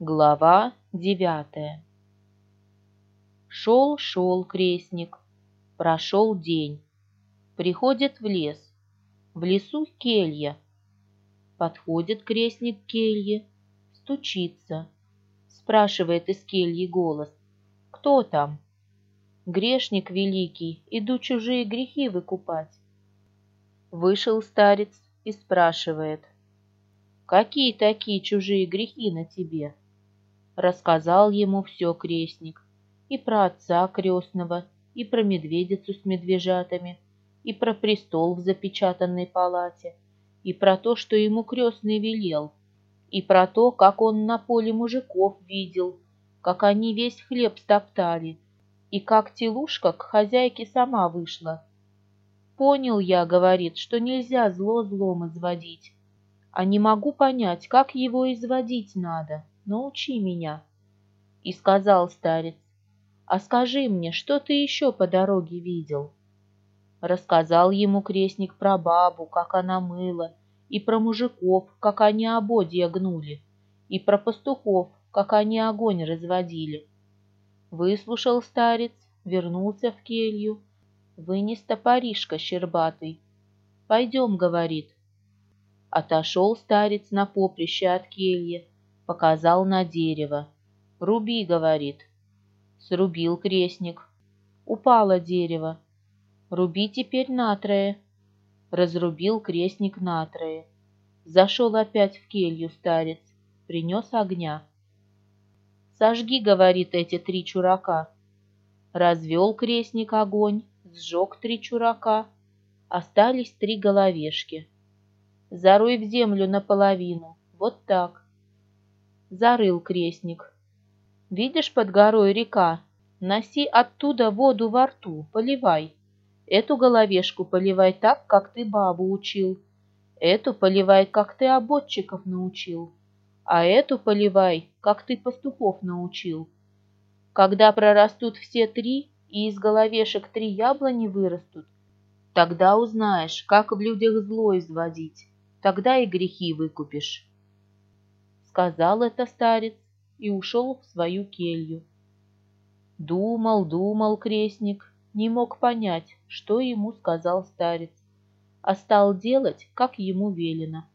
Глава девятая Шел-шел крестник, прошел день. Приходит в лес. В лесу келья. Подходит крестник к келье, стучится. Спрашивает из кельи голос. «Кто там?» «Грешник великий, иду чужие грехи выкупать». Вышел старец и спрашивает. «Какие такие чужие грехи на тебе?» Рассказал ему все крестник. И про отца крестного, и про медведицу с медвежатами, и про престол в запечатанной палате, и про то, что ему крестный велел, и про то, как он на поле мужиков видел, как они весь хлеб стоптали, и как телушка к хозяйке сама вышла. «Понял я, — говорит, — что нельзя зло злом изводить, а не могу понять, как его изводить надо» научи меня. И сказал старец, а скажи мне, что ты еще по дороге видел? Рассказал ему крестник про бабу, как она мыла, и про мужиков, как они ободья гнули, и про пастухов, как они огонь разводили. Выслушал старец, вернулся в келью, вынес топоришка щербатый. «Пойдем», — говорит. Отошел старец на поприще от кельи, показал на дерево. «Руби», — говорит. Срубил крестник. Упало дерево. «Руби теперь натрое». Разрубил крестник натрое. Зашел опять в келью старец, принес огня. «Сожги», — говорит, — «эти три чурака». Развел крестник огонь, сжег три чурака, остались три головешки. Заруй в землю наполовину, вот так зарыл крестник. Видишь под горой река? Носи оттуда воду во рту, поливай. Эту головешку поливай так, как ты бабу учил. Эту поливай, как ты ободчиков научил. А эту поливай, как ты пастухов научил. Когда прорастут все три, и из головешек три яблони вырастут, тогда узнаешь, как в людях зло изводить, тогда и грехи выкупишь. Сказал это старец и ушел в свою келью. Думал, думал крестник, не мог понять, что ему сказал старец, а стал делать, как ему велено.